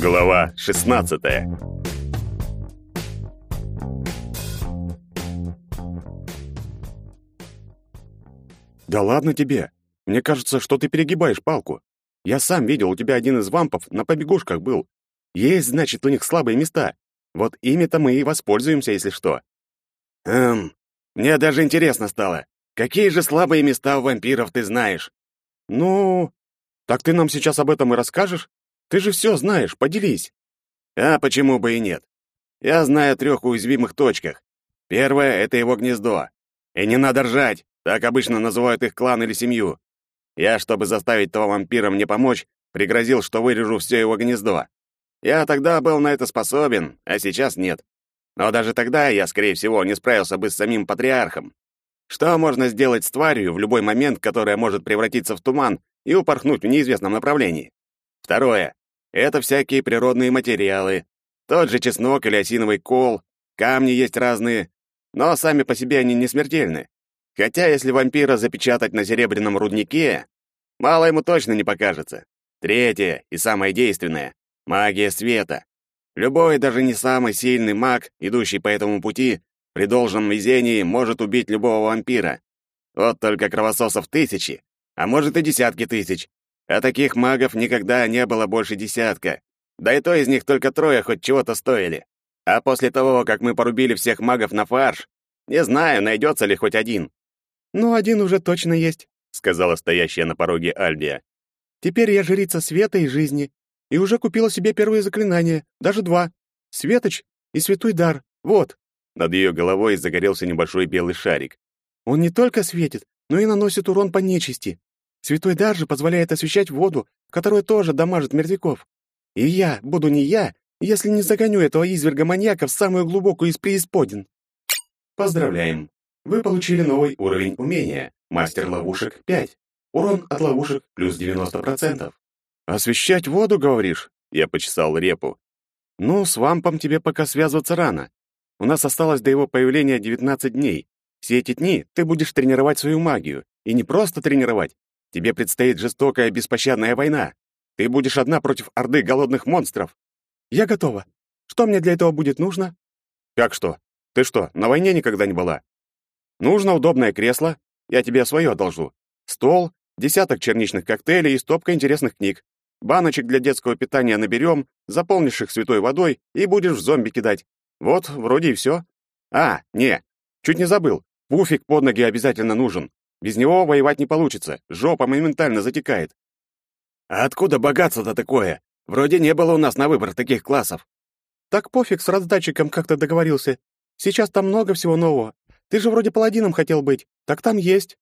Глава 16. Да ладно тебе. Мне кажется, что ты перегибаешь палку. Я сам видел, у тебя один из вампов на побегушках был. Есть, значит, у них слабые места. Вот ими-то мы и воспользуемся, если что. Эм, мне даже интересно стало. Какие же слабые места у вампиров ты знаешь? Ну, так ты нам сейчас об этом и расскажешь? Ты же все знаешь, поделись. А почему бы и нет? Я знаю о трех уязвимых точках. Первое — это его гнездо. И не надо ржать, так обычно называют их клан или семью. Я, чтобы заставить того вампира мне помочь, пригрозил, что вырежу все его гнездо. Я тогда был на это способен, а сейчас нет. Но даже тогда я, скорее всего, не справился бы с самим патриархом. Что можно сделать с тварью в любой момент, которая может превратиться в туман и упорхнуть в неизвестном направлении? Второе. Это всякие природные материалы. Тот же чеснок или осиновый кол, камни есть разные, но сами по себе они не смертельны. Хотя если вампира запечатать на серебряном руднике, мало ему точно не покажется. Третье и самое действенное — магия света. Любой, даже не самый сильный маг, идущий по этому пути, при должном везении может убить любого вампира. Вот только кровососов тысячи, а может и десятки тысяч. А таких магов никогда не было больше десятка. Да и то из них только трое хоть чего-то стоили. А после того, как мы порубили всех магов на фарш, не знаю, найдется ли хоть один. «Ну, один уже точно есть», — сказала стоящая на пороге Альбия. «Теперь я жрица света и жизни, и уже купила себе первые заклинания, даже два. Светоч и святой дар, вот». Над ее головой загорелся небольшой белый шарик. «Он не только светит, но и наносит урон по нечисти. Святой дар же позволяет освещать воду, которая тоже дамажит мертвяков. И я буду не я, если не загоню этого изверга-маньяка в самую глубокую из преисподин. Поздравляем! Вы получили новый уровень умения. Мастер ловушек 5. Урон от ловушек плюс 90%. «Освещать воду, говоришь?» Я почесал репу. «Ну, с вампом тебе пока связываться рано. У нас осталось до его появления 19 дней. Все эти дни ты будешь тренировать свою магию. И не просто тренировать, Тебе предстоит жестокая беспощадная война. Ты будешь одна против орды голодных монстров. Я готова. Что мне для этого будет нужно? Как что? Ты что, на войне никогда не была? Нужно удобное кресло, я тебе свое одолжу. Стол, десяток черничных коктейлей и стопка интересных книг. Баночек для детского питания наберем, заполнишь их святой водой и будешь в зомби кидать. Вот, вроде и все. А, не, чуть не забыл. Пуфик под ноги обязательно нужен. Без него воевать не получится, жопа моментально затекает. А откуда богатство-то такое? Вроде не было у нас на выбор таких классов. Так пофиг, с раздатчиком как-то договорился. Сейчас там много всего нового. Ты же вроде паладином хотел быть, так там есть.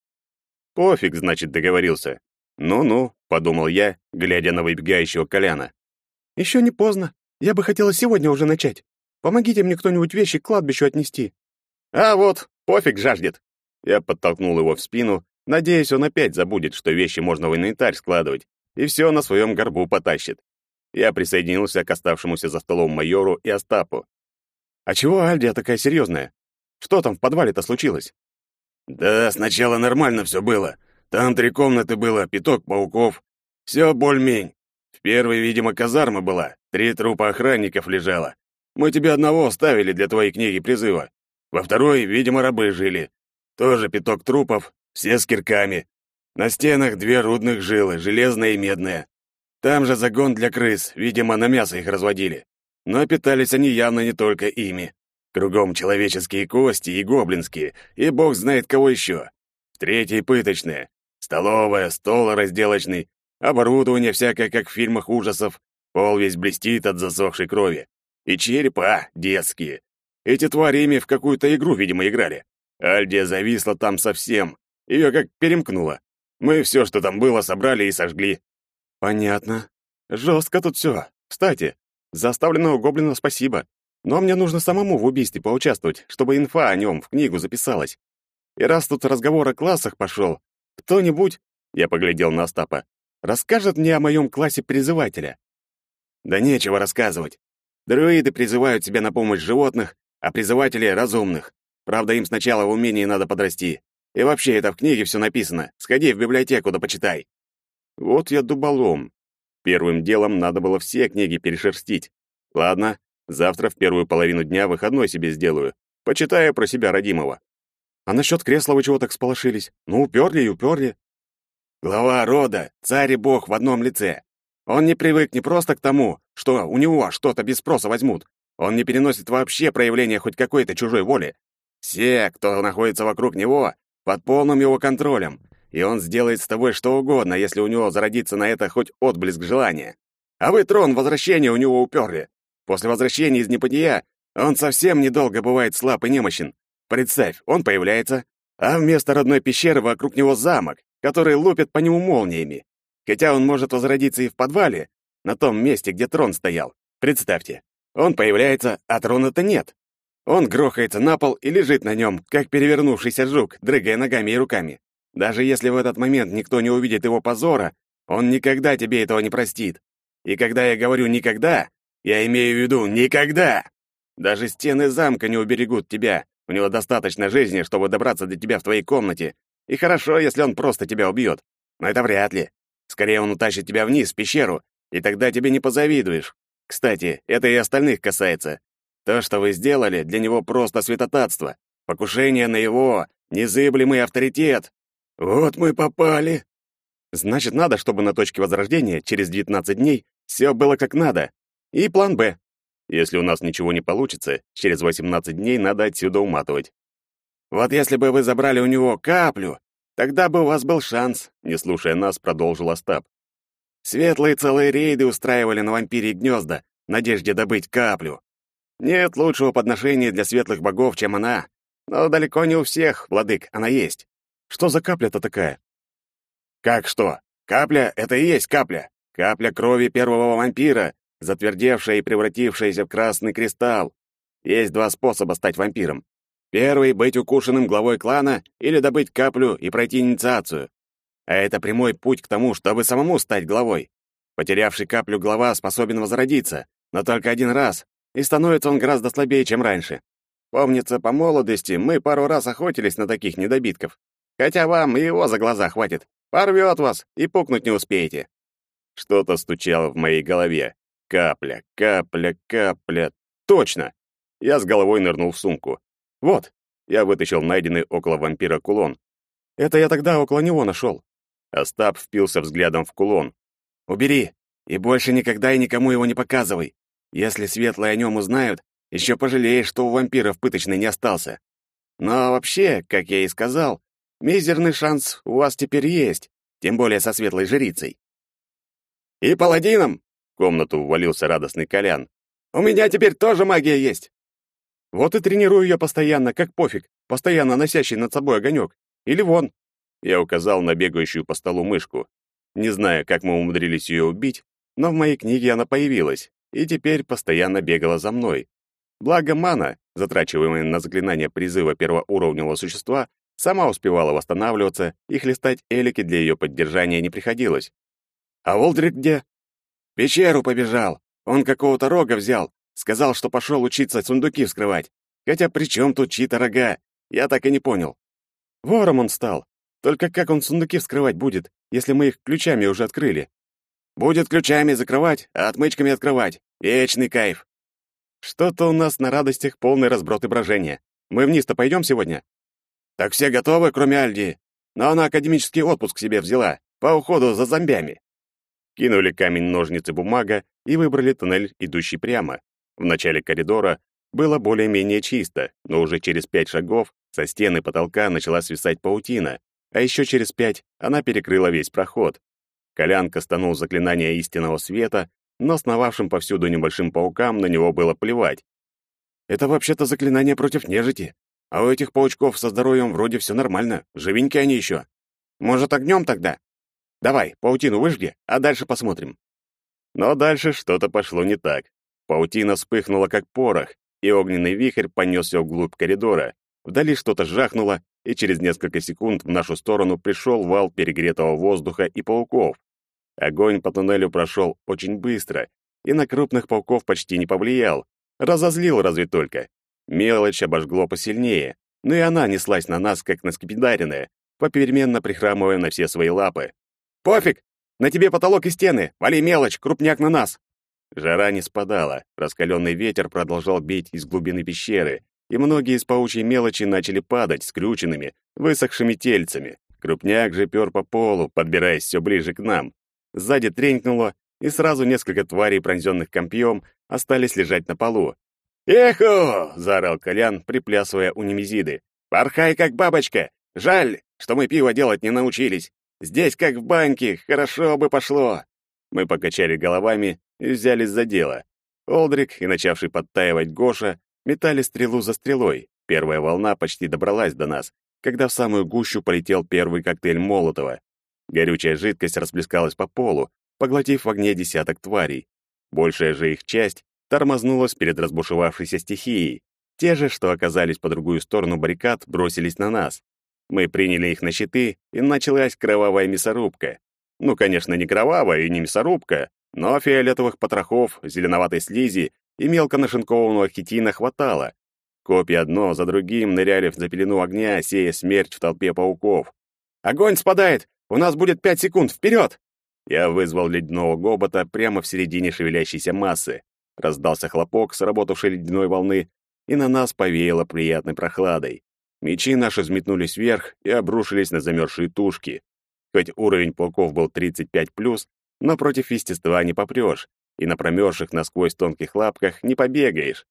Пофиг, значит, договорился. Ну-ну, подумал я, глядя на выбегающего Коляна. Еще не поздно. Я бы хотела сегодня уже начать. Помогите мне кто-нибудь вещи к кладбищу отнести. А вот, пофиг жаждет. Я подтолкнул его в спину, надеясь, он опять забудет, что вещи можно в инвентарь складывать, и все на своем горбу потащит. Я присоединился к оставшемуся за столом майору и Остапу. «А чего Альдия такая серьезная? Что там в подвале-то случилось?» «Да сначала нормально все было. Там три комнаты было, пяток пауков. Все боль-мень. В первой, видимо, казарма была, три трупа охранников лежало. Мы тебе одного оставили для твоей книги призыва. Во второй, видимо, рабы жили. Тоже пяток трупов, все с кирками. На стенах две рудных жилы, железная и медная. Там же загон для крыс, видимо, на мясо их разводили. Но питались они явно не только ими. Кругом человеческие кости и гоблинские, и бог знает кого еще. В третьей пыточная. Столовая, стол разделочный, оборудование всякое, как в фильмах ужасов. Пол весь блестит от засохшей крови. И черепа детские. Эти твари ими в какую-то игру, видимо, играли. Альдия зависла там совсем. Ее как перемкнуло. Мы все, что там было, собрали и сожгли. Понятно. Жестко тут все. Кстати, за оставленного гоблина спасибо. Но мне нужно самому в убийстве поучаствовать, чтобы инфа о нем в книгу записалась. И раз тут разговор о классах пошел, кто-нибудь, я поглядел на Остапа, расскажет мне о моем классе призывателя. Да нечего рассказывать. Друиды призывают себя на помощь животных, а призыватели — разумных. Правда, им сначала в умении надо подрасти. И вообще, это в книге все написано. Сходи в библиотеку да почитай. Вот я дуболом. Первым делом надо было все книги перешерстить. Ладно, завтра в первую половину дня выходной себе сделаю, почитаю про себя родимого. А насчет кресла вы чего так сполошились? Ну, уперли и уперли. Глава рода, царь и бог в одном лице. Он не привык не просто к тому, что у него что-то без спроса возьмут. Он не переносит вообще проявления хоть какой-то чужой воли. Все, кто находится вокруг него, под полным его контролем, и он сделает с тобой что угодно, если у него зародится на это хоть отблеск желания. А вы трон возвращения у него уперли. После возвращения из неподия он совсем недолго бывает слаб и немощен. Представь, он появляется, а вместо родной пещеры вокруг него замок, который лупит по нему молниями. Хотя он может возродиться и в подвале, на том месте, где трон стоял. Представьте, он появляется, а трона-то нет. Он грохается на пол и лежит на нем, как перевернувшийся жук, дрыгая ногами и руками. Даже если в этот момент никто не увидит его позора, он никогда тебе этого не простит. И когда я говорю «никогда», я имею в виду «никогда». Даже стены замка не уберегут тебя. У него достаточно жизни, чтобы добраться до тебя в твоей комнате. И хорошо, если он просто тебя убьет. Но это вряд ли. Скорее, он утащит тебя вниз, в пещеру, и тогда тебе не позавидуешь. Кстати, это и остальных касается. То, что вы сделали, для него просто святотатство. Покушение на его незыблемый авторитет. Вот мы попали. Значит, надо, чтобы на точке возрождения через 19 дней все было как надо. И план «Б». Если у нас ничего не получится, через 18 дней надо отсюда уматывать. Вот если бы вы забрали у него каплю, тогда бы у вас был шанс, не слушая нас, продолжил Остап. Светлые целые рейды устраивали на вампире гнезда, в надежде добыть каплю. Нет лучшего подношения для светлых богов, чем она. Но далеко не у всех, владык, она есть. Что за капля-то такая? Как что? Капля — это и есть капля. Капля крови первого вампира, затвердевшая и превратившаяся в красный кристалл. Есть два способа стать вампиром. Первый — быть укушенным главой клана или добыть каплю и пройти инициацию. А это прямой путь к тому, чтобы самому стать главой. Потерявший каплю глава способен возродиться, но только один раз, и становится он гораздо слабее, чем раньше. Помнится, по молодости мы пару раз охотились на таких недобитков. Хотя вам и его за глаза хватит. Порвет вас, и пукнуть не успеете. Что-то стучало в моей голове. Капля, капля, капля. Точно! Я с головой нырнул в сумку. Вот, я вытащил найденный около вампира кулон. Это я тогда около него нашел. Остап впился взглядом в кулон. «Убери, и больше никогда и никому его не показывай. Если светлые о нем узнают, еще пожалеешь, что у вампиров пыточный не остался. Но вообще, как я и сказал, мизерный шанс у вас теперь есть, тем более со светлой жрицей. И паладином, в комнату ввалился радостный Колян. У меня теперь тоже магия есть. Вот и тренирую я постоянно, как пофиг, постоянно носящий над собой огонек. Или вон. Я указал на бегающую по столу мышку. Не знаю, как мы умудрились ее убить, но в моей книге она появилась, и теперь постоянно бегала за мной. Благо мана, затрачиваемая на заклинание призыва первоуровневого существа, сама успевала восстанавливаться, и хлестать элики для ее поддержания не приходилось. «А Волдрик где?» «Пещеру побежал. Он какого-то рога взял. Сказал, что пошел учиться сундуки вскрывать. Хотя при чем тут чьи-то рога? Я так и не понял. Вором он стал. Только как он сундуки вскрывать будет, если мы их ключами уже открыли? Будет ключами закрывать, а отмычками открывать. Вечный кайф. Что-то у нас на радостях полный разброд и брожение. Мы вниз-то пойдем сегодня? Так все готовы, кроме Альди. Но она академический отпуск себе взяла, по уходу за зомбями. Кинули камень, ножницы, бумага и выбрали туннель, идущий прямо. В начале коридора было более-менее чисто, но уже через пять шагов со стены потолка начала свисать паутина, а еще через пять она перекрыла весь проход. Колян кастанул заклинание истинного света, но сновавшим повсюду небольшим паукам на него было плевать. Это вообще-то заклинание против нежити. А у этих паучков со здоровьем вроде все нормально, живенькие они еще. Может, огнем тогда? Давай, паутину выжги, а дальше посмотрим. Но дальше что-то пошло не так. Паутина вспыхнула как порох, и огненный вихрь понесся вглубь коридора. Вдали что-то жахнуло, и через несколько секунд в нашу сторону пришел вал перегретого воздуха и пауков. Огонь по туннелю прошел очень быстро и на крупных пауков почти не повлиял. Разозлил разве только. Мелочь обожгло посильнее, но и она неслась на нас, как на скипидаренная, попеременно прихрамывая на все свои лапы. «Пофиг! На тебе потолок и стены! Вали мелочь, крупняк на нас!» Жара не спадала, раскаленный ветер продолжал бить из глубины пещеры, и многие из паучьей мелочи начали падать скрюченными, высохшими тельцами. Крупняк же пёр по полу, подбираясь все ближе к нам. Сзади тренькнуло, и сразу несколько тварей, пронзенных компьем, остались лежать на полу. «Эхо!» — заорал Колян, приплясывая у немезиды. «Порхай, как бабочка! Жаль, что мы пиво делать не научились. Здесь, как в банке, хорошо бы пошло!» Мы покачали головами и взялись за дело. Олдрик и начавший подтаивать Гоша метали стрелу за стрелой. Первая волна почти добралась до нас, когда в самую гущу полетел первый коктейль Молотова. Горючая жидкость расплескалась по полу, поглотив в огне десяток тварей. Большая же их часть тормознулась перед разбушевавшейся стихией. Те же, что оказались по другую сторону баррикад, бросились на нас. Мы приняли их на щиты, и началась кровавая мясорубка. Ну, конечно, не кровавая и не мясорубка, но фиолетовых потрохов, зеленоватой слизи и мелко нашинкованного хитина хватало. Копья одно за другим ныряли в запелену огня, сея смерть в толпе пауков. «Огонь спадает! У нас будет пять секунд! Вперед!» Я вызвал ледяного гобота прямо в середине шевелящейся массы. Раздался хлопок сработавшей ледяной волны, и на нас повеяло приятной прохладой. Мечи наши взметнулись вверх и обрушились на замерзшие тушки. Хоть уровень пауков был 35+, но против естества не попрёшь, и на промерзших насквозь тонких лапках не побегаешь.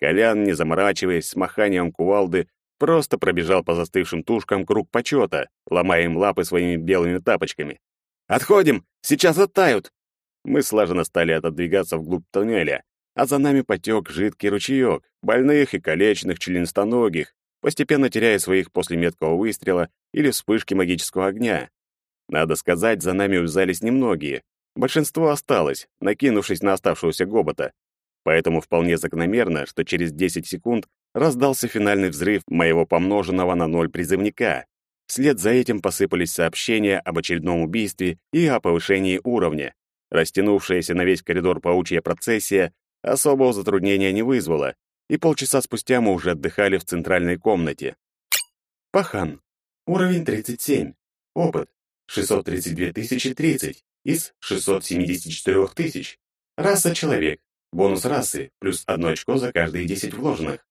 Колян, не заморачиваясь, с маханием кувалды, просто пробежал по застывшим тушкам круг почета, ломая им лапы своими белыми тапочками. «Отходим! Сейчас оттают!» Мы слаженно стали отодвигаться вглубь туннеля, а за нами потек жидкий ручеек, больных и калечных членистоногих, постепенно теряя своих после меткого выстрела или вспышки магического огня. Надо сказать, за нами увязались немногие. Большинство осталось, накинувшись на оставшегося гобота. Поэтому вполне закономерно, что через 10 секунд раздался финальный взрыв моего помноженного на ноль призывника. Вслед за этим посыпались сообщения об очередном убийстве и о повышении уровня. Растянувшаяся на весь коридор паучья процессия особого затруднения не вызвала, и полчаса спустя мы уже отдыхали в центральной комнате. Пахан. Уровень 37. Опыт. 632 тысячи 30 из 674 тысяч. Раса человек. Бонус расы плюс одно очко за каждые 10 вложенных.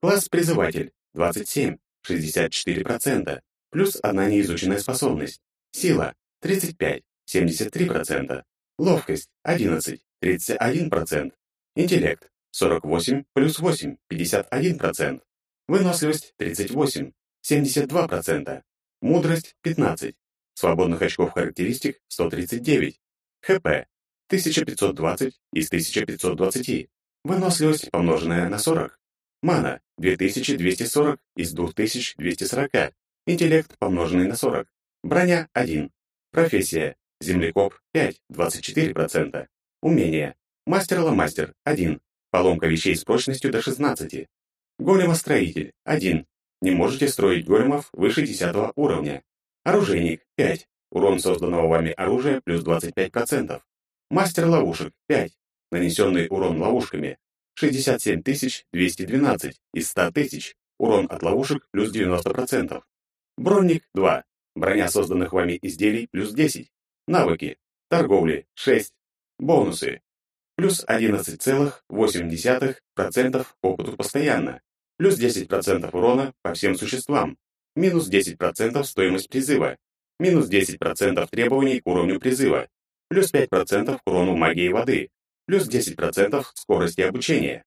Класс призыватель 27, 64%, плюс одна неизученная способность. Сила 35, 73%. Ловкость 11, 31%. Интеллект 48 плюс 8, 51%. Выносливость 38, 72%. Мудрость 15, Свободных очков характеристик 139. ХП 1520 из 1520. Выносливость, помноженная на 40. Мана 2240 из 2240. Интеллект, помноженный на 40. Броня 1. Профессия. Землекоп 5, 24%. Умение. Мастер-ломастер 1. Поломка вещей с прочностью до 16. Големостроитель 1. Не можете строить големов выше 10 уровня. Оружейник — 5. Урон созданного вами оружия плюс 25%. Мастер ловушек — 5. Нанесенный урон ловушками — 67 212 из 100 тысяч. Урон от ловушек плюс 90%. Бронник — 2. Броня созданных вами изделий плюс 10. Навыки. Торговли — 6. Бонусы. Плюс 11,8% опыту постоянно. Плюс 10% урона по всем существам минус 10% стоимость призыва, минус 10% требований к уровню призыва, плюс 5% к урону магии воды, плюс 10% скорости обучения.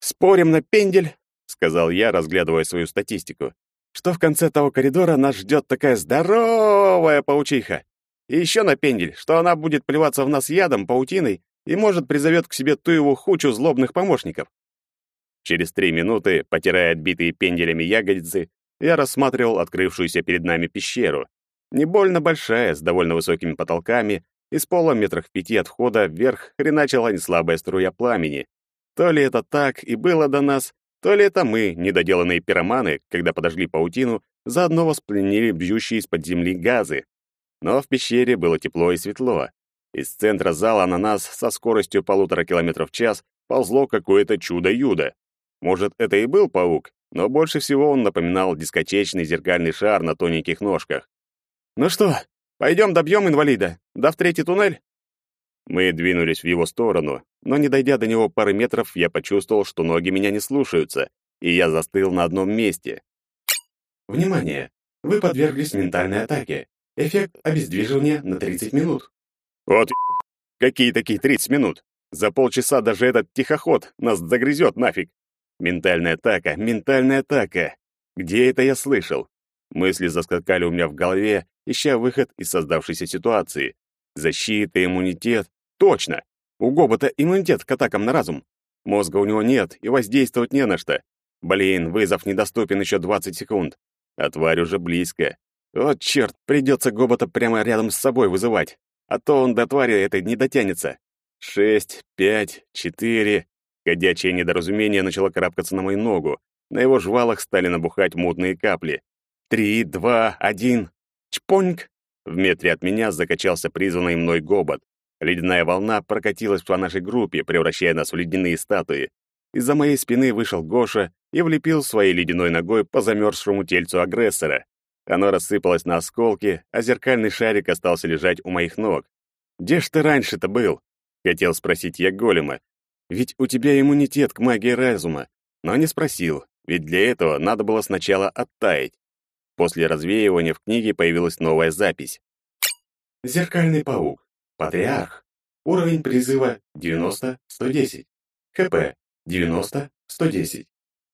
«Спорим на пендель», — сказал я, разглядывая свою статистику, «что в конце того коридора нас ждет такая здоровая паучиха. И еще на пендель, что она будет плеваться в нас ядом, паутиной и, может, призовет к себе ту его хучу злобных помощников». Через три минуты, потирая отбитые пенделями ягодицы, я рассматривал открывшуюся перед нами пещеру. Не больно большая, с довольно высокими потолками, из пола метрах пяти от входа вверх хреначила неслабая струя пламени. То ли это так и было до нас, то ли это мы, недоделанные пироманы, когда подожгли паутину, заодно воспленили бьющие из-под земли газы. Но в пещере было тепло и светло. Из центра зала на нас со скоростью полутора километров в час ползло какое-то чудо-юдо. Может, это и был паук, но больше всего он напоминал дискотечный зеркальный шар на тоненьких ножках. «Ну что, Пойдем добьем инвалида. Да в третий туннель?» Мы двинулись в его сторону, но не дойдя до него пары метров, я почувствовал, что ноги меня не слушаются, и я застыл на одном месте. Внимание! Вы подверглись ментальной атаке. Эффект обездвиживания на 30 минут. Вот какие такие 30 минут? За полчаса даже этот тихоход нас загрызет нафиг. Ментальная атака, ментальная атака. Где это я слышал? Мысли заскакали у меня в голове, ища выход из создавшейся ситуации. Защита, иммунитет. Точно! У Гобота иммунитет к атакам на разум. Мозга у него нет, и воздействовать не на что. Блин, вызов недоступен еще 20 секунд. А тварь уже близко. Вот черт, придется Гобота прямо рядом с собой вызывать. А то он до твари этой не дотянется. Шесть, пять, четыре. Ходячее недоразумение начало карабкаться на мою ногу. На его жвалах стали набухать мутные капли. Три, два, один. Чпоньк! В метре от меня закачался призванный мной гобот. Ледяная волна прокатилась по нашей группе, превращая нас в ледяные статуи. Из-за моей спины вышел Гоша и влепил своей ледяной ногой по замерзшему тельцу агрессора. Оно рассыпалось на осколки, а зеркальный шарик остался лежать у моих ног. «Где ж ты раньше-то был?» — хотел спросить я голема. «Ведь у тебя иммунитет к магии разума». Но не спросил, ведь для этого надо было сначала оттаять. После развеивания в книге появилась новая запись. Зеркальный паук. Патриарх. Уровень призыва 90-110. ХП 90-110.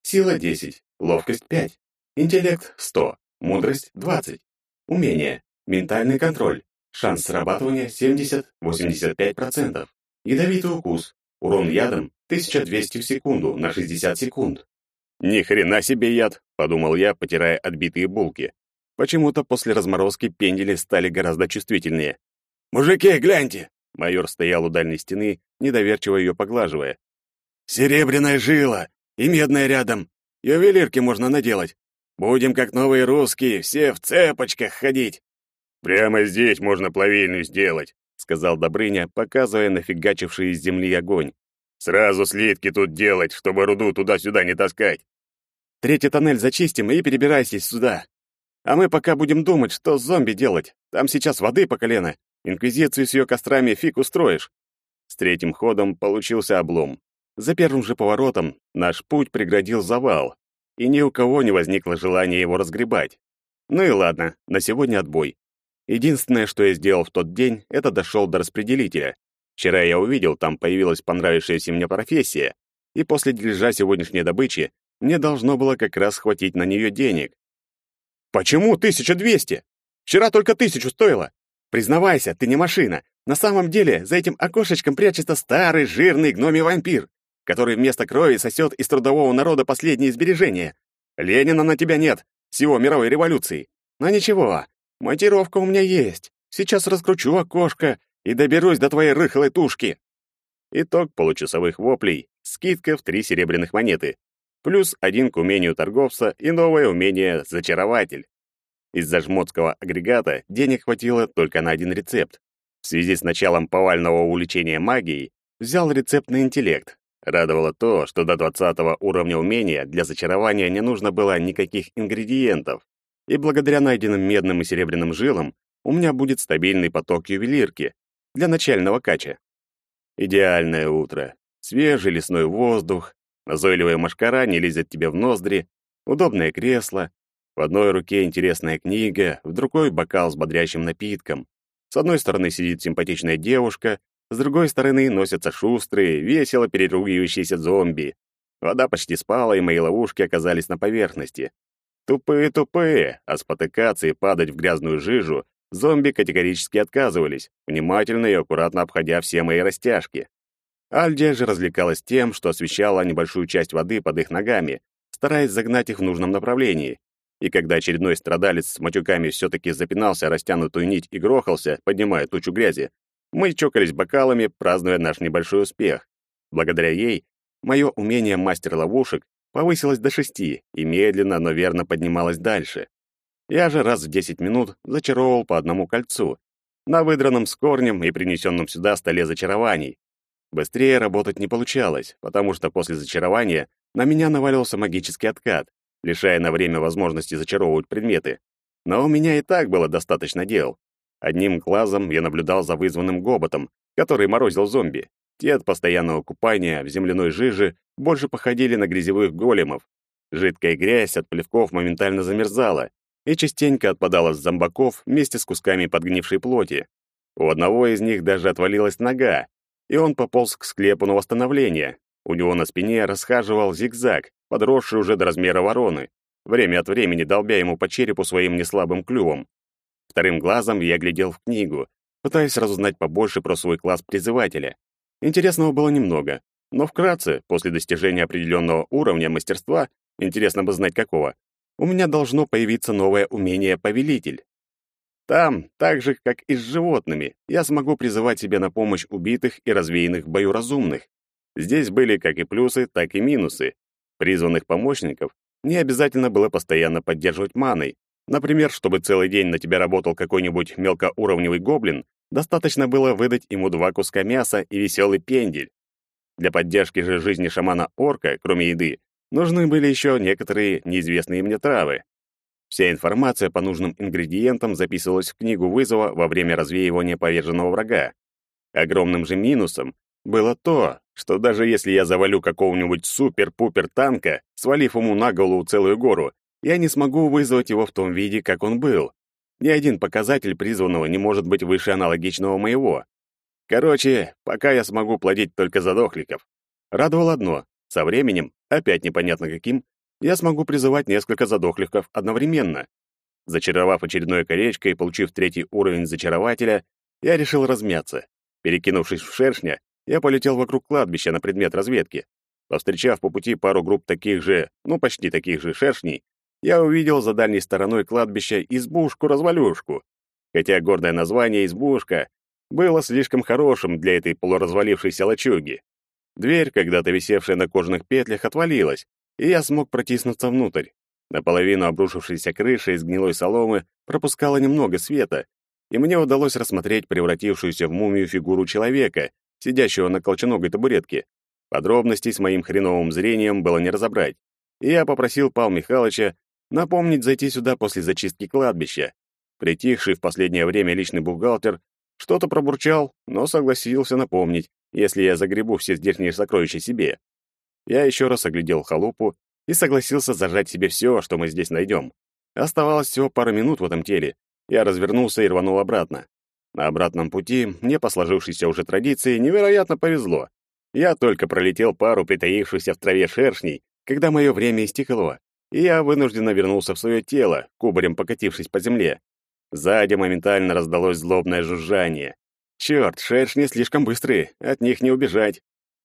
Сила 10. Ловкость 5. Интеллект 100. Мудрость 20. Умение. Ментальный контроль. Шанс срабатывания 70-85%. Ядовитый укус. Урон ядом 1200 в секунду на 60 секунд. Ни хрена себе яд, подумал я, потирая отбитые булки. Почему-то после разморозки пендели стали гораздо чувствительнее. «Мужики, гляньте!» Майор стоял у дальней стены, недоверчиво ее поглаживая. «Серебряная жила! И медная рядом! Ювелирки можно наделать! Будем, как новые русские, все в цепочках ходить!» «Прямо здесь можно плавильню сделать», — сказал Добрыня, показывая нафигачивший из земли огонь. «Сразу слитки тут делать, чтобы руду туда-сюда не таскать». «Третий тоннель зачистим и перебирайтесь сюда. А мы пока будем думать, что с зомби делать. Там сейчас воды по колено, Инквизицию с ее кострами фиг устроишь. С третьим ходом получился облом. За первым же поворотом наш путь преградил завал, и ни у кого не возникло желания его разгребать. Ну и ладно, на сегодня отбой. Единственное, что я сделал в тот день, это дошел до распределителя. Вчера я увидел, там появилась понравившаяся мне профессия, и после дележа сегодняшней добычи мне должно было как раз хватить на нее денег. «Почему 1200? Вчера только тысячу стоило. Признавайся, ты не машина. На самом деле, за этим окошечком прячется старый жирный гномий вампир, который вместо крови сосет из трудового народа последние сбережения. Ленина на тебя нет, всего мировой революции. Но ничего, монтировка у меня есть. Сейчас раскручу окошко и доберусь до твоей рыхлой тушки. Итог получасовых воплей. Скидка в три серебряных монеты. Плюс один к умению торговца и новое умение «Зачарователь». Из-за жмотского агрегата денег хватило только на один рецепт. В связи с началом повального увлечения магией взял рецепт на интеллект. Радовало то, что до 20 уровня умения для зачарования не нужно было никаких ингредиентов. И благодаря найденным медным и серебряным жилам у меня будет стабильный поток ювелирки для начального кача. Идеальное утро. Свежий лесной воздух, назойливая машкара не лезет тебе в ноздри, удобное кресло, в одной руке интересная книга, в другой — бокал с бодрящим напитком. С одной стороны сидит симпатичная девушка, с другой стороны носятся шустрые, весело переругивающиеся зомби. Вода почти спала, и мои ловушки оказались на поверхности. Тупые-тупые, а спотыкаться и падать в грязную жижу зомби категорически отказывались, внимательно и аккуратно обходя все мои растяжки. Альдия же развлекалась тем, что освещала небольшую часть воды под их ногами, стараясь загнать их в нужном направлении. И когда очередной страдалец с матюками все-таки запинался растянутую нить и грохался, поднимая тучу грязи, мы чокались бокалами, празднуя наш небольшой успех. Благодаря ей мое умение мастер ловушек повысилось до шести и медленно, но верно поднималось дальше. Я же раз в десять минут зачаровывал по одному кольцу, на выдранном с корнем и принесенном сюда столе зачарований. Быстрее работать не получалось, потому что после зачарования на меня навалился магический откат, лишая на время возможности зачаровывать предметы. Но у меня и так было достаточно дел. Одним глазом я наблюдал за вызванным гоботом, который морозил зомби. Те от постоянного купания в земляной жиже больше походили на грязевых големов. Жидкая грязь от плевков моментально замерзала и частенько отпадала с зомбаков вместе с кусками подгнившей плоти. У одного из них даже отвалилась нога, и он пополз к склепу на восстановление. У него на спине расхаживал зигзаг, подросший уже до размера вороны, время от времени долбя ему по черепу своим неслабым клювом. Вторым глазом я глядел в книгу, пытаясь разузнать побольше про свой класс призывателя. Интересного было немного, но вкратце, после достижения определенного уровня мастерства, интересно бы знать какого, у меня должно появиться новое умение «Повелитель». Там, так же, как и с животными, я смогу призывать себе на помощь убитых и развеянных в. Здесь были как и плюсы, так и минусы. Призванных помощников не обязательно было постоянно поддерживать маной. Например, чтобы целый день на тебя работал какой-нибудь мелкоуровневый гоблин, достаточно было выдать ему два куска мяса и веселый пендель. Для поддержки же жизни шамана-орка, кроме еды, нужны были еще некоторые неизвестные мне травы. Вся информация по нужным ингредиентам записывалась в книгу вызова во время развеивания поверженного врага. Огромным же минусом было то, что даже если я завалю какого-нибудь супер-пупер танка, свалив ему на голову целую гору, я не смогу вызвать его в том виде, как он был. Ни один показатель призванного не может быть выше аналогичного моего. Короче, пока я смогу плодить только задохликов. Радовало одно — со временем, опять непонятно каким, я смогу призывать несколько задохликов одновременно. Зачаровав очередное колечко и получив третий уровень зачарователя, я решил размяться. Перекинувшись в шершня, я полетел вокруг кладбища на предмет разведки. Повстречав по пути пару групп таких же, ну, почти таких же шершней, я увидел за дальней стороной кладбища избушку-развалюшку. Хотя гордое название «избушка» было слишком хорошим для этой полуразвалившейся лачуги. Дверь, когда-то висевшая на кожаных петлях, отвалилась, и я смог протиснуться внутрь. Наполовину обрушившаяся крыша из гнилой соломы пропускала немного света, и мне удалось рассмотреть превратившуюся в мумию фигуру человека, сидящего на колченогой табуретке. Подробностей с моим хреновым зрением было не разобрать. И я попросил Павла Михайловича напомнить зайти сюда после зачистки кладбища. Притихший в последнее время личный бухгалтер что-то пробурчал, но согласился напомнить, если я загребу все здешние сокровища себе. Я еще раз оглядел халупу и согласился зажать себе все, что мы здесь найдем. Оставалось всего пара минут в этом теле. Я развернулся и рванул обратно. На обратном пути мне по сложившейся уже традиции невероятно повезло. Я только пролетел пару притаившихся в траве шершней, когда мое время истекло, и я вынужденно вернулся в свое тело, кубарем покатившись по земле. Сзади моментально раздалось злобное жужжание. Черт, шершни слишком быстрые, от них не убежать.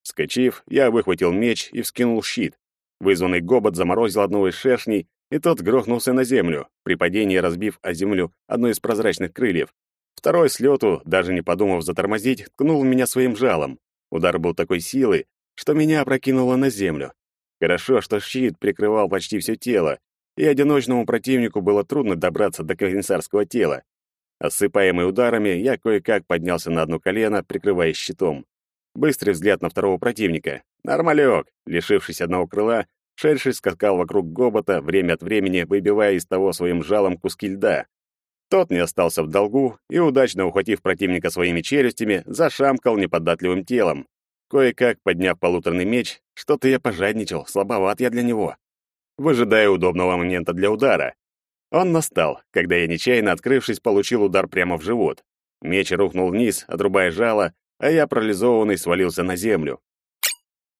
Вскочив, я выхватил меч и вскинул щит. Вызванный гобот заморозил одного из шершней, и тот грохнулся на землю, при падении разбив о землю одно из прозрачных крыльев. Второй с лету, даже не подумав затормозить, ткнул меня своим жалом. Удар был такой силы, что меня опрокинуло на землю. Хорошо, что щит прикрывал почти все тело, и одиночному противнику было трудно добраться до комиссарского тела. Осыпаемый ударами, я кое-как поднялся на одно колено, прикрываясь щитом. Быстрый взгляд на второго противника. Нормалек, лишившись одного крыла, шерший скакал вокруг гобота, время от времени выбивая из того своим жалом куски льда. Тот не остался в долгу и, удачно ухватив противника своими челюстями, зашамкал неподатливым телом. Кое-как, подняв полуторный меч, что-то я пожадничал, слабоват я для него. Выжидая удобного момента для удара. Он настал, когда я, нечаянно открывшись, получил удар прямо в живот. Меч рухнул вниз, отрубая жало, а я парализованный свалился на землю.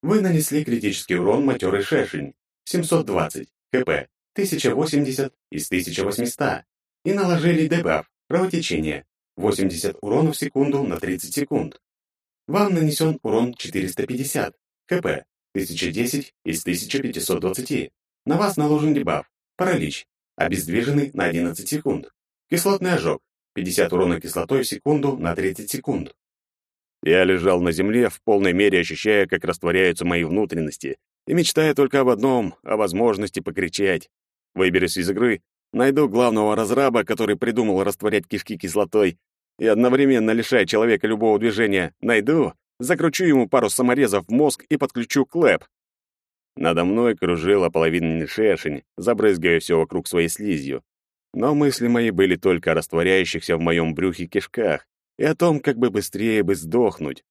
Вы нанесли критический урон матерый шершень. 720 КП, 1080 из 1800. И наложили дебаф, кровотечение, 80 уронов в секунду на 30 секунд. Вам нанесен урон 450 КП, 1010 из 1520. На вас наложен дебаф, паралич, обездвиженный на 11 секунд. Кислотный ожог, 50 урона кислотой в секунду на 30 секунд. Я лежал на земле, в полной мере ощущая, как растворяются мои внутренности, и мечтая только об одном — о возможности покричать. Выберусь из игры, найду главного разраба, который придумал растворять кишки кислотой, и одновременно лишая человека любого движения, найду, закручу ему пару саморезов в мозг и подключу клэп. Надо мной кружила половинный шершень, забрызгивая все вокруг своей слизью. Но мысли мои были только о растворяющихся в моем брюхе кишках и о том, как бы быстрее бы сдохнуть.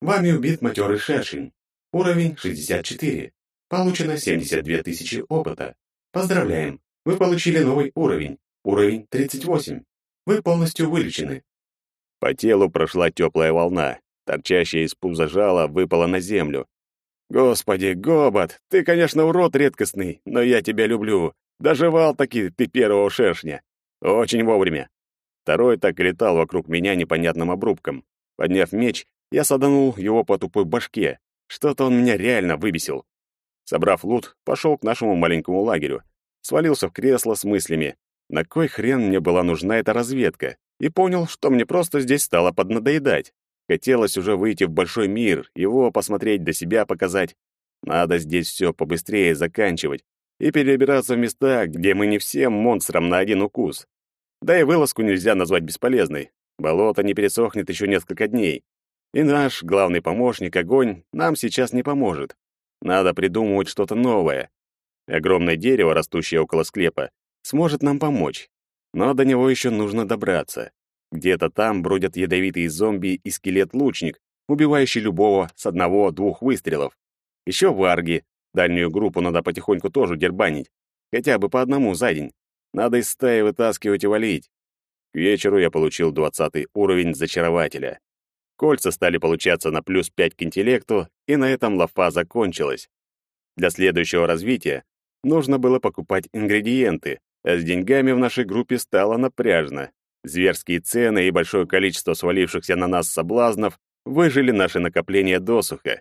Вами убит матерый шершень. Уровень 64. Получено 72 тысячи опыта. Поздравляем! Вы получили новый уровень. Уровень 38. Вы полностью вылечены. По телу прошла теплая волна. Торчащая из пуза жала выпала на землю. «Господи, Гобот, ты, конечно, урод редкостный, но я тебя люблю. Доживал таки ты первого шершня. Очень вовремя». Второй так и летал вокруг меня непонятным обрубком. Подняв меч, я саданул его по тупой башке. Что-то он меня реально выбесил. Собрав лут, пошел к нашему маленькому лагерю. Свалился в кресло с мыслями. На кой хрен мне была нужна эта разведка? И понял, что мне просто здесь стало поднадоедать. Хотелось уже выйти в большой мир, его посмотреть, до себя показать. Надо здесь все побыстрее заканчивать и перебираться в места, где мы не всем монстрам на один укус. Да и вылазку нельзя назвать бесполезной. Болото не пересохнет еще несколько дней. И наш главный помощник, огонь, нам сейчас не поможет. Надо придумывать что-то новое. Огромное дерево, растущее около склепа, сможет нам помочь. Но до него еще нужно добраться. Где-то там бродят ядовитые зомби и скелет-лучник, убивающий любого с одного-двух выстрелов. Еще варги. Дальнюю группу надо потихоньку тоже дербанить. Хотя бы по одному за день. Надо из стаи вытаскивать и валить. К вечеру я получил двадцатый уровень зачарователя. Кольца стали получаться на плюс пять к интеллекту, и на этом лафа закончилась. Для следующего развития нужно было покупать ингредиенты, а с деньгами в нашей группе стало напряжно. Зверские цены и большое количество свалившихся на нас соблазнов выжили наши накопления досуха.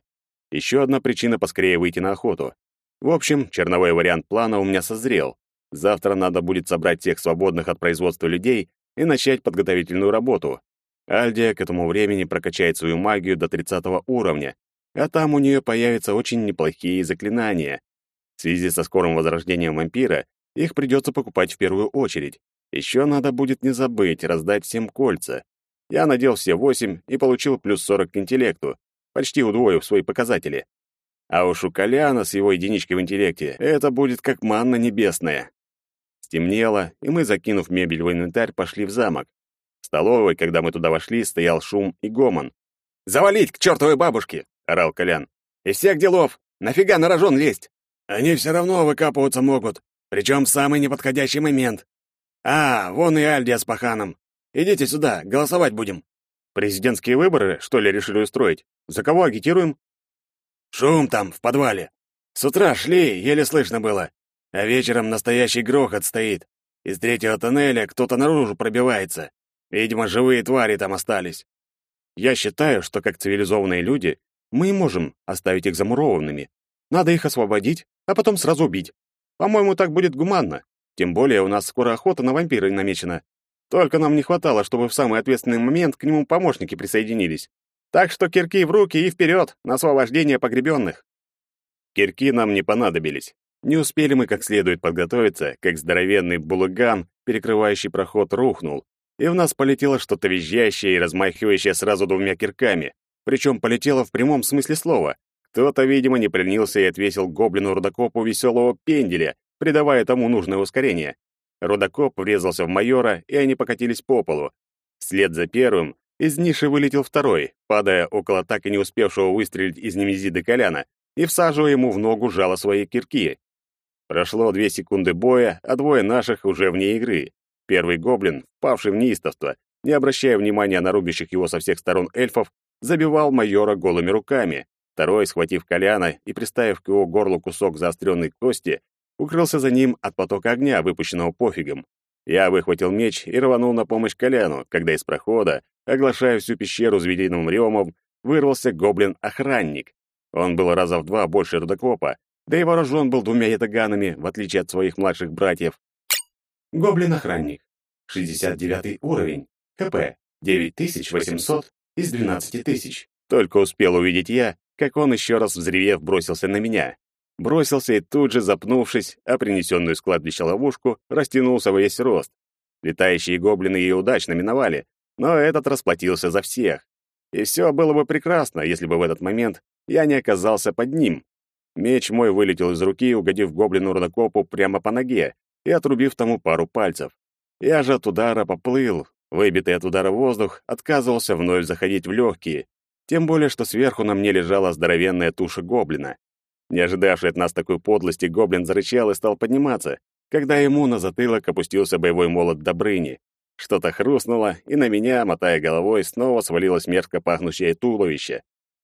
Еще одна причина поскорее выйти на охоту. В общем, черновой вариант плана у меня созрел. Завтра надо будет собрать всех свободных от производства людей и начать подготовительную работу. Альдия к этому времени прокачает свою магию до 30 уровня, а там у нее появятся очень неплохие заклинания. В связи со скорым возрождением вампира их придется покупать в первую очередь. Еще надо будет не забыть раздать всем кольца. Я надел все восемь и получил плюс сорок к интеллекту, почти удвоив свои показатели. А уж у Коляна с его единичкой в интеллекте это будет как манна небесная. Стемнело, и мы, закинув мебель в инвентарь, пошли в замок. В столовой, когда мы туда вошли, стоял шум и гомон. «Завалить к чертовой бабушке!» — орал Колян. «Из всех делов! Нафига на рожон лезть?» «Они все равно выкапываться могут, причем в самый неподходящий момент», «А, вон и Альдия с Паханом. Идите сюда, голосовать будем». «Президентские выборы, что ли, решили устроить? За кого агитируем?» «Шум там, в подвале. С утра шли, еле слышно было. А вечером настоящий грохот стоит. Из третьего тоннеля кто-то наружу пробивается. Видимо, живые твари там остались. Я считаю, что как цивилизованные люди мы можем оставить их замурованными. Надо их освободить, а потом сразу убить. По-моему, так будет гуманно. Тем более у нас скоро охота на вампира намечена. Только нам не хватало, чтобы в самый ответственный момент к нему помощники присоединились. Так что кирки в руки и вперед на освобождение погребенных. Кирки нам не понадобились. Не успели мы как следует подготовиться, как здоровенный булыган, перекрывающий проход, рухнул, и в нас полетело что-то визжащее и размахивающее сразу двумя кирками. Причем полетело в прямом смысле слова. Кто-то, видимо, не принялся и отвесил гоблину-рудокопу веселого пенделя, придавая тому нужное ускорение. Рудокоп врезался в майора, и они покатились по полу. Вслед за первым из ниши вылетел второй, падая около так и не успевшего выстрелить из немезиды Коляна и всаживая ему в ногу жало своей кирки. Прошло две секунды боя, а двое наших уже вне игры. Первый гоблин, впавший в неистовство, не обращая внимания на рубящих его со всех сторон эльфов, забивал майора голыми руками. Второй, схватив Коляна и приставив к его горлу кусок заостренной кости, укрылся за ним от потока огня, выпущенного пофигом. Я выхватил меч и рванул на помощь Коляну, когда из прохода, оглашая всю пещеру звериным рёмом, вырвался гоблин-охранник. Он был раза в два больше рудокопа, да и вооружен был двумя ятаганами, в отличие от своих младших братьев. Гоблин-охранник. 69 уровень. КП. 9800 из 12000. Только успел увидеть я, как он еще раз взревев бросился на меня бросился и тут же, запнувшись, а принесенную с кладбища ловушку, растянулся во весь рост. Летающие гоблины ее удачно миновали, но этот расплатился за всех. И все было бы прекрасно, если бы в этот момент я не оказался под ним. Меч мой вылетел из руки, угодив гоблину-рудокопу прямо по ноге, и отрубив тому пару пальцев. Я же от удара поплыл, выбитый от удара воздух отказывался вновь заходить в легкие, тем более что сверху на мне лежала здоровенная туша гоблина. Не ожидавший от нас такой подлости, гоблин зарычал и стал подниматься, когда ему на затылок опустился боевой молот Добрыни. Что-то хрустнуло, и на меня, мотая головой, снова свалилось мерзко пахнущее туловище.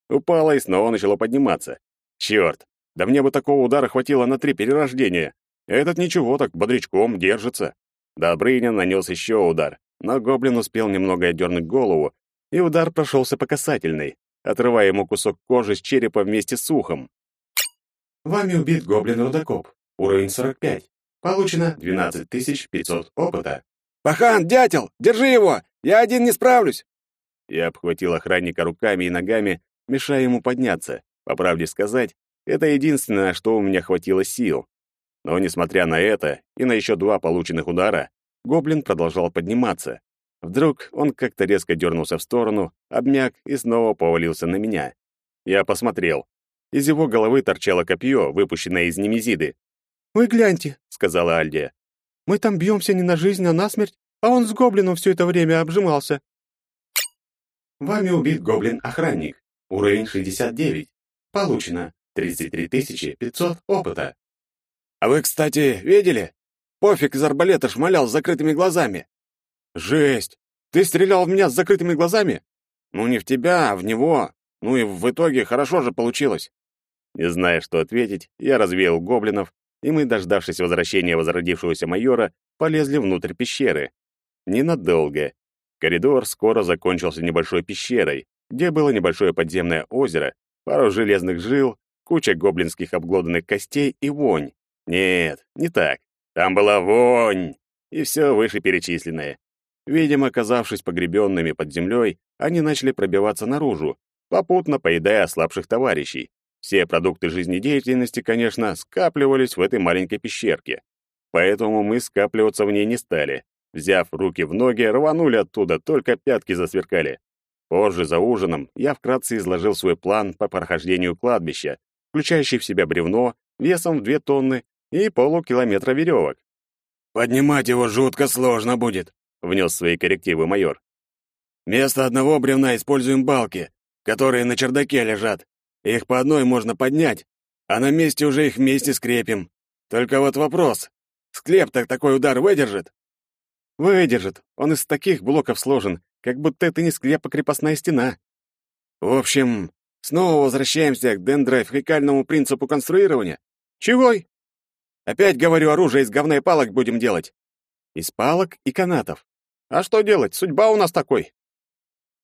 Упало и снова начало подниматься. Черт, да мне бы такого удара хватило на три перерождения. Этот ничего так бодрячком держится. Добрыня нанес еще удар, но гоблин успел немного отдернуть голову, и удар прошелся по касательной, отрывая ему кусок кожи с черепа вместе с ухом. Вами убит гоблин-рудокоп. Уровень 45. Получено 12500 опыта. «Пахан, дятел, держи его! Я один не справлюсь!» Я обхватил охранника руками и ногами, мешая ему подняться. По правде сказать, это единственное, что у меня хватило сил. Но, несмотря на это и на еще два полученных удара, гоблин продолжал подниматься. Вдруг он как-то резко дернулся в сторону, обмяк и снова повалился на меня. Я посмотрел. Из его головы торчало копье, выпущенное из немезиды. «Вы гляньте», — сказала Альдия. «Мы там бьемся не на жизнь, а на смерть, а он с гоблином все это время обжимался». Вами убит гоблин-охранник. Уровень 69. Получено 33 500 опыта. А вы, кстати, видели? Пофиг из арбалета шмалял с закрытыми глазами. Жесть! Ты стрелял в меня с закрытыми глазами? Ну, не в тебя, а в него. Ну и в итоге хорошо же получилось. Не зная, что ответить, я развеял гоблинов, и мы, дождавшись возвращения возродившегося майора, полезли внутрь пещеры. Ненадолго. Коридор скоро закончился небольшой пещерой, где было небольшое подземное озеро, пару железных жил, куча гоблинских обглоданных костей и вонь. Нет, не так. Там была вонь. И все вышеперечисленное. Видимо, оказавшись погребенными под землей, они начали пробиваться наружу, попутно поедая ослабших товарищей. Все продукты жизнедеятельности, конечно, скапливались в этой маленькой пещерке. Поэтому мы скапливаться в ней не стали. Взяв руки в ноги, рванули оттуда, только пятки засверкали. Позже, за ужином, я вкратце изложил свой план по прохождению кладбища, включающий в себя бревно весом в две тонны и полукилометра веревок. «Поднимать его жутко сложно будет», — внес свои коррективы майор. «Вместо одного бревна используем балки, которые на чердаке лежат. Их по одной можно поднять, а на месте уже их вместе скрепим. Только вот вопрос, склеп-то такой удар выдержит?» «Выдержит. Он из таких блоков сложен, как будто это не склеп, а крепостная стена». «В общем, снова возвращаемся к дендрофекальному принципу конструирования. Чего? Опять, говорю, оружие из говна и палок будем делать. Из палок и канатов. А что делать? Судьба у нас такой.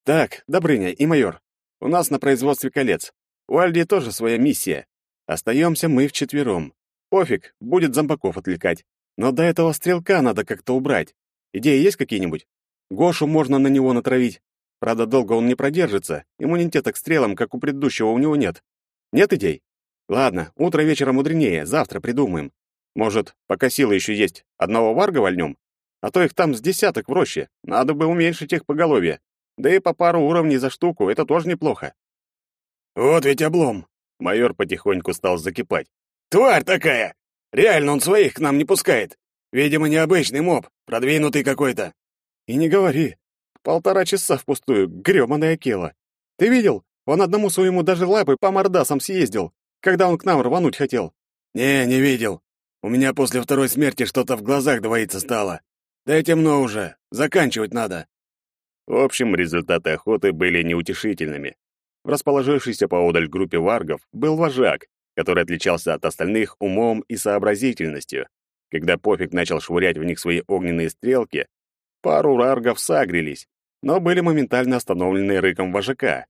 Так, Добрыня и майор, у нас на производстве колец. У Альди тоже своя миссия. Остаемся мы вчетвером. Пофиг, будет зомбаков отвлекать. Но до этого стрелка надо как-то убрать. Идеи есть какие-нибудь? Гошу можно на него натравить. Правда, долго он не продержится. Иммунитета к стрелам, как у предыдущего, у него нет. Нет идей? Ладно, утро вечера мудренее, завтра придумаем. Может, пока силы еще есть, одного варга вольнем? А то их там с десяток в роще. Надо бы уменьшить их поголовье. Да и по пару уровней за штуку, это тоже неплохо. Вот ведь облом. Майор потихоньку стал закипать. Тварь такая! Реально он своих к нам не пускает. Видимо, необычный моб, продвинутый какой-то. И не говори. Полтора часа впустую, грёбаное кело. Ты видел? Он одному своему даже лапы по мордасам съездил когда он к нам рвануть хотел. Не, не видел. У меня после второй смерти что-то в глазах двоиться стало. Да и темно уже. Заканчивать надо. В общем, результаты охоты были неутешительными. В расположившейся поодаль группе варгов был вожак, который отличался от остальных умом и сообразительностью. Когда Пофиг начал швырять в них свои огненные стрелки, пару варгов сагрились, но были моментально остановлены рыком вожака.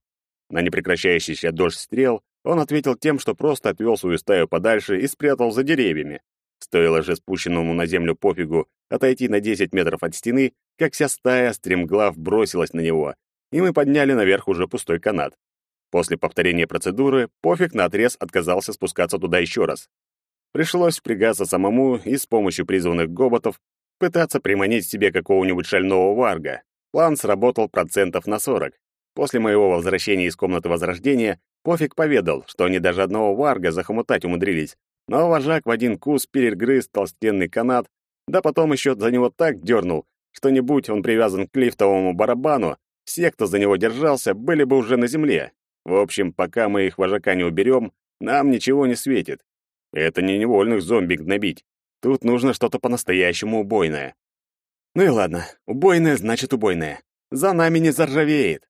На непрекращающийся дождь стрел он ответил тем, что просто отвел свою стаю подальше и спрятал за деревьями. Стоило же спущенному на землю пофигу отойти на 10 метров от стены, как вся стая стремглав бросилась на него, и мы подняли наверх уже пустой канат. После повторения процедуры пофиг наотрез отказался спускаться туда еще раз. Пришлось впрягаться самому и с помощью призванных гоботов пытаться приманить себе какого-нибудь шального варга. План сработал процентов на 40. После моего возвращения из комнаты Возрождения Пофиг поведал, что они даже одного варга захомутать умудрились, но вожак в один кус перегрыз толстенный канат, Да потом еще за него так дернул, что не будь он привязан к лифтовому барабану, все, кто за него держался, были бы уже на земле. В общем, пока мы их вожака не уберем, нам ничего не светит. Это не невольных зомби гнобить. Тут нужно что-то по-настоящему убойное. Ну и ладно, убойное значит убойное. За нами не заржавеет.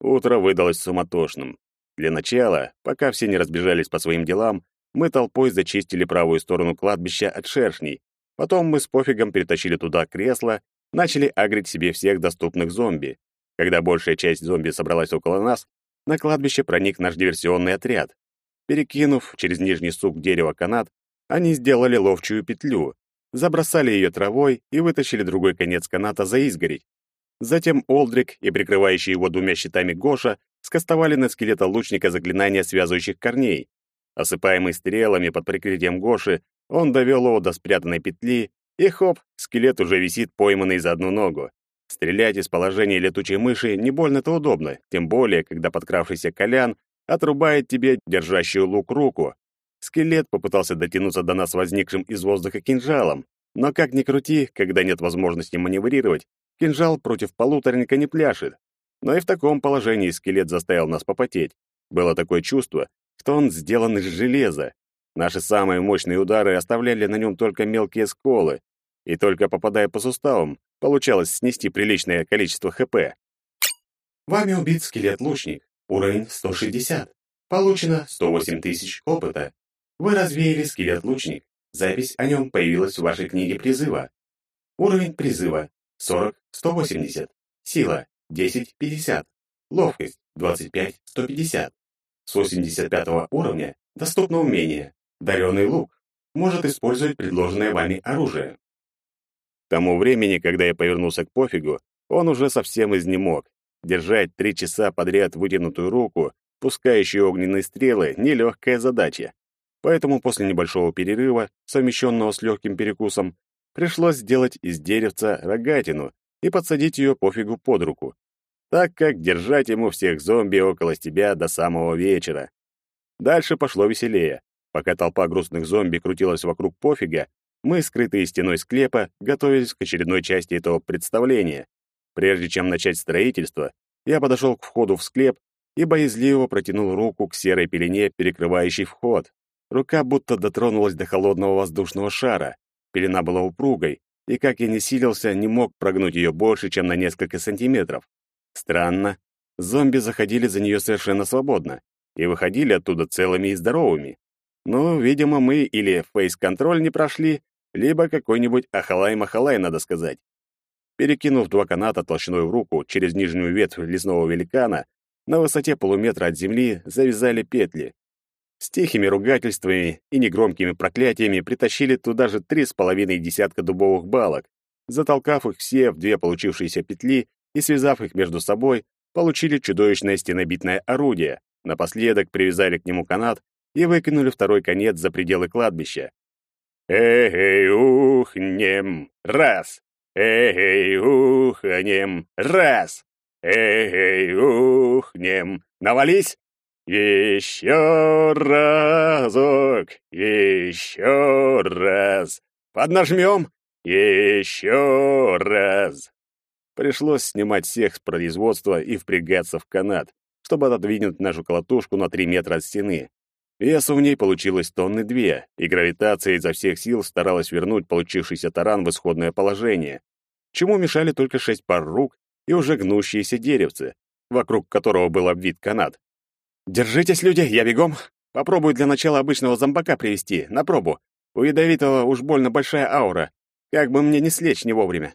Утро выдалось суматошным. Для начала, пока все не разбежались по своим делам, мы толпой зачистили правую сторону кладбища от шершней. Потом мы с пофигом перетащили туда кресло, начали агрить себе всех доступных зомби. Когда большая часть зомби собралась около нас, на кладбище проник наш диверсионный отряд. Перекинув через нижний сук дерева канат, они сделали ловчую петлю, забросали ее травой и вытащили другой конец каната за изгородь. Затем Олдрик и прикрывающий его двумя щитами Гоша скостовали на скелета лучника заклинания связывающих корней. Осыпаемый стрелами под прикрытием Гоши, он довел его до спрятанной петли, и хоп, скелет уже висит пойманный за одну ногу. Стрелять из положения летучей мыши не больно-то удобно, тем более, когда подкравшийся Колян отрубает тебе держащую лук руку. Скелет попытался дотянуться до нас возникшим из воздуха кинжалом, но как ни крути, когда нет возможности маневрировать, кинжал против полуторника не пляшет. Но и в таком положении скелет заставил нас попотеть. Было такое чувство, что он сделан из железа. Наши самые мощные удары оставляли на нем только мелкие сколы, и только попадая по суставам, получалось снести приличное количество ХП. Вами убит скелет-лучник. Уровень 160. Получено 108 тысяч опыта. Вы развеяли скелет-лучник. Запись о нем появилась в вашей книге призыва. Уровень призыва 40-180. Сила 10-50. Ловкость 25-150. С 85 уровня доступно умение «Даренный лук». Может использовать предложенное вами оружие. К тому времени, когда я повернулся к пофигу, он уже совсем изнемог. Держать три часа подряд вытянутую руку, пускающую огненные стрелы, — нелегкая задача. Поэтому после небольшого перерыва, совмещенного с легким перекусом, пришлось сделать из деревца рогатину и подсадить ее пофигу под руку, так как держать ему всех зомби около тебя до самого вечера. Дальше пошло веселее. Пока толпа грустных зомби крутилась вокруг пофига, мы, скрытые стеной склепа, готовились к очередной части этого представления. Прежде чем начать строительство, я подошел к входу в склеп и боязливо протянул руку к серой пелене, перекрывающей вход. Рука будто дотронулась до холодного воздушного шара. Пелена была упругой, и, как я не силился, не мог прогнуть ее больше, чем на несколько сантиметров. Странно. Зомби заходили за нее совершенно свободно и выходили оттуда целыми и здоровыми. Ну, видимо, мы или фейс-контроль не прошли, либо какой-нибудь ахалай-махалай, надо сказать. Перекинув два каната толщиной в руку через нижнюю ветвь лесного великана, на высоте полуметра от земли завязали петли. С тихими ругательствами и негромкими проклятиями притащили туда же три с половиной десятка дубовых балок. Затолкав их все в две получившиеся петли и связав их между собой, получили чудовищное стенобитное орудие. Напоследок привязали к нему канат и выкинули второй конец за пределы кладбища. «Эй, ухнем! Раз! Эй, ухнем! Раз! Эй, ухнем! Навались! Еще разок! Еще раз! Поднажмем! Еще раз!» Пришлось снимать всех с производства и впрягаться в канат, чтобы отодвинуть нашу колотушку на три метра от стены. Весу в ней получилось тонны две, и гравитация изо всех сил старалась вернуть получившийся таран в исходное положение, чему мешали только шесть пар рук и уже гнущиеся деревцы, вокруг которого был обвит канат. «Держитесь, люди, я бегом. Попробую для начала обычного зомбака привести, на пробу. У ядовитого уж больно большая аура. Как бы мне не слечь не вовремя».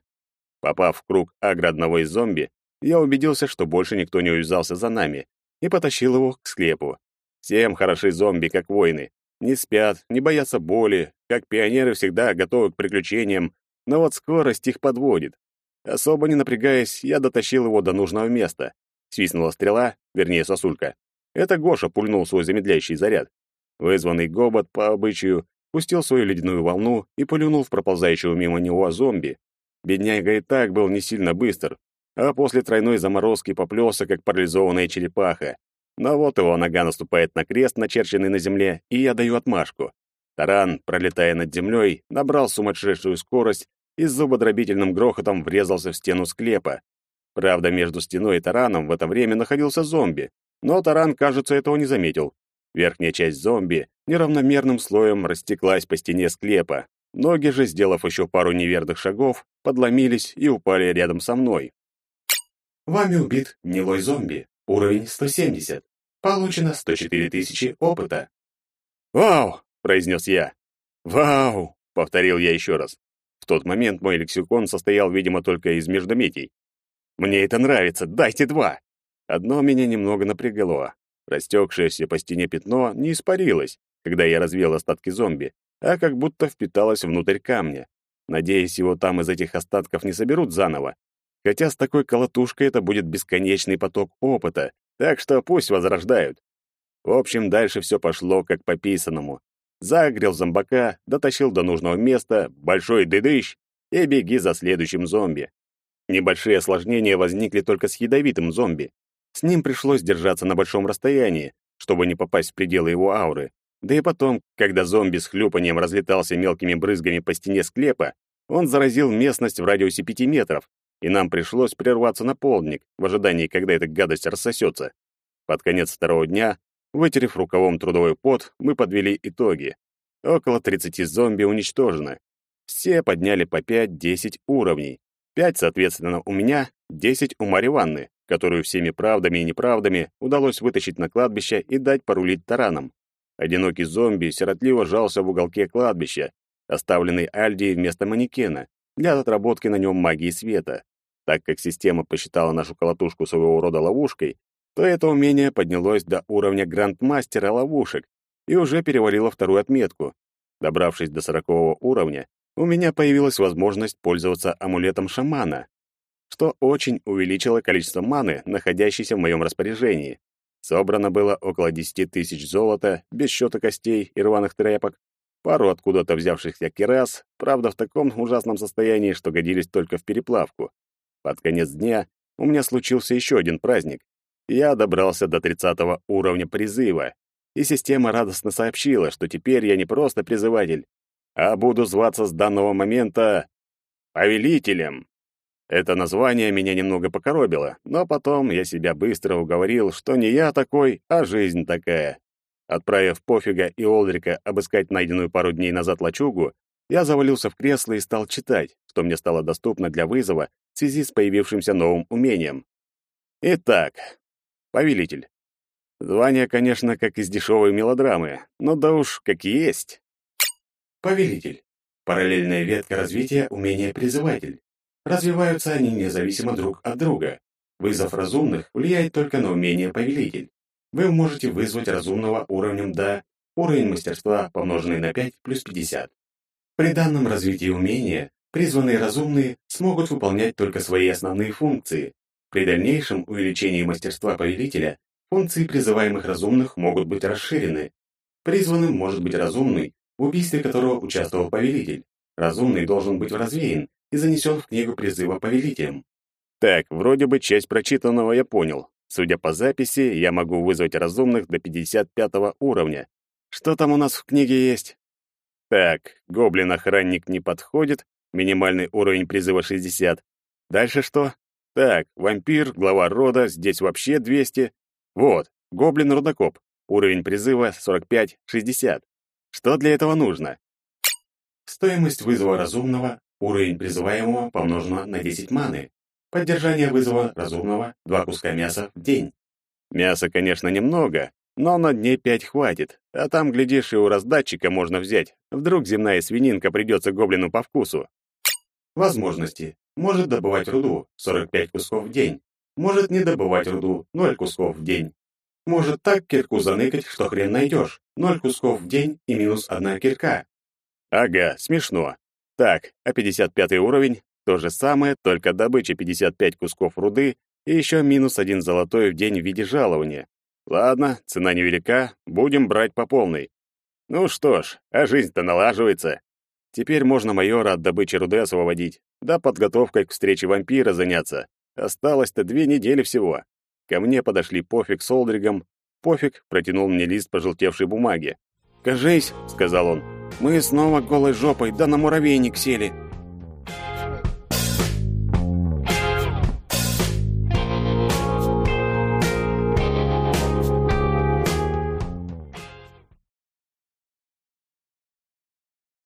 Попав в круг агро одного из зомби, я убедился, что больше никто не увязался за нами, и потащил его к склепу. Всем хороши зомби, как воины. Не спят, не боятся боли, как пионеры всегда готовы к приключениям, но вот скорость их подводит. Особо не напрягаясь, я дотащил его до нужного места. Свистнула стрела, вернее, сосулька. Это Гоша пульнул свой замедляющий заряд. Вызванный гобот, по обычаю, пустил свою ледяную волну и полюнул в проползающего мимо него зомби. Бедняга и так был не сильно быстр, а после тройной заморозки поплелся, как парализованная черепаха. Но вот его нога наступает на крест, начерченный на земле, и я даю отмашку. Таран, пролетая над землей, набрал сумасшедшую скорость и с зубодробительным грохотом врезался в стену склепа. Правда, между стеной и тараном в это время находился зомби, но таран, кажется, этого не заметил. Верхняя часть зомби неравномерным слоем растеклась по стене склепа. Ноги же, сделав еще пару неверных шагов, подломились и упали рядом со мной. Вами убит гнилой зомби. Уровень 170. Получено 104 тысячи опыта. «Вау!» — произнес я. «Вау!» — повторил я еще раз. В тот момент мой лексикон состоял, видимо, только из междометий. «Мне это нравится, дайте два!» Одно меня немного напрягло. Растекшееся по стене пятно не испарилось, когда я развел остатки зомби, а как будто впиталось внутрь камня. Надеюсь, его там из этих остатков не соберут заново. Хотя с такой колотушкой это будет бесконечный поток опыта, так что пусть возрождают. В общем, дальше все пошло как по писанному. Загрел зомбака, дотащил до нужного места, большой дыдыщ, и беги за следующим зомби. Небольшие осложнения возникли только с ядовитым зомби. С ним пришлось держаться на большом расстоянии, чтобы не попасть в пределы его ауры. Да и потом, когда зомби с хлюпанием разлетался мелкими брызгами по стене склепа, он заразил местность в радиусе пяти метров, и нам пришлось прерваться на полдник в ожидании, когда эта гадость рассосется. Под конец второго дня, вытерев рукавом трудовой пот, мы подвели итоги. Около 30 зомби уничтожено. Все подняли по 5-10 уровней. 5, соответственно, у меня, 10 у Марьи Ванны, которую всеми правдами и неправдами удалось вытащить на кладбище и дать порулить тараном. Одинокий зомби сиротливо жался в уголке кладбища, оставленный Альди вместо манекена, для отработки на нем магии света. Так как система посчитала нашу колотушку своего рода ловушкой, то это умение поднялось до уровня грандмастера ловушек и уже перевалило вторую отметку. Добравшись до сорокового уровня, у меня появилась возможность пользоваться амулетом шамана, что очень увеличило количество маны, находящейся в моем распоряжении. Собрано было около 10 тысяч золота, без счета костей и рваных тряпок, пару откуда-то взявшихся керас, правда, в таком ужасном состоянии, что годились только в переплавку. Под конец дня у меня случился еще один праздник. Я добрался до 30 уровня призыва, и система радостно сообщила, что теперь я не просто призыватель, а буду зваться с данного момента повелителем. Это название меня немного покоробило, но потом я себя быстро уговорил, что не я такой, а жизнь такая. Отправив Пофига и Олдрика обыскать найденную пару дней назад лачугу, я завалился в кресло и стал читать, что мне стало доступно для вызова в связи с появившимся новым умением. Итак, повелитель. Звание, конечно, как из дешевой мелодрамы, но да уж как есть. Повелитель. Параллельная ветка развития умения призыватель. Развиваются они независимо друг от друга. Вызов разумных влияет только на умение повелитель вы можете вызвать разумного уровнем до уровень мастерства, помноженный на 5 плюс 50. При данном развитии умения призванные разумные смогут выполнять только свои основные функции. При дальнейшем увеличении мастерства повелителя функции призываемых разумных могут быть расширены. Призванным может быть разумный, в убийстве которого участвовал повелитель. Разумный должен быть развеян и занесен в книгу призыва повелителем. Так, вроде бы часть прочитанного я понял. Судя по записи, я могу вызвать разумных до 55 уровня. Что там у нас в книге есть? Так, гоблин-охранник не подходит, минимальный уровень призыва 60. Дальше что? Так, вампир, глава рода, здесь вообще 200. Вот, гоблин-рудокоп, уровень призыва 45-60. Что для этого нужно? Стоимость вызова разумного, уровень призываемого помножено на 10 маны. Поддержание вызова разумного — два куска мяса в день. Мяса, конечно, немного, но на дней пять хватит. А там, глядишь, и у раздатчика можно взять. Вдруг земная свининка придется гоблину по вкусу. Возможности. Может добывать руду — 45 кусков в день. Может не добывать руду — 0 кусков в день. Может так кирку заныкать, что хрен найдешь. 0 кусков в день и минус одна кирка. Ага, смешно. Так, а 55 уровень? То же самое, только добыча 55 кусков руды и еще минус один золотой в день в виде жалования. Ладно, цена невелика, будем брать по полной. Ну что ж, а жизнь-то налаживается. Теперь можно майора от добычи руды освободить, да подготовкой к встрече вампира заняться. Осталось-то две недели всего. Ко мне подошли Пофиг с Олдригом. Пофиг протянул мне лист пожелтевшей бумаги. «Кажись», — сказал он, Мы снова голой жопой, да на муравейник сели.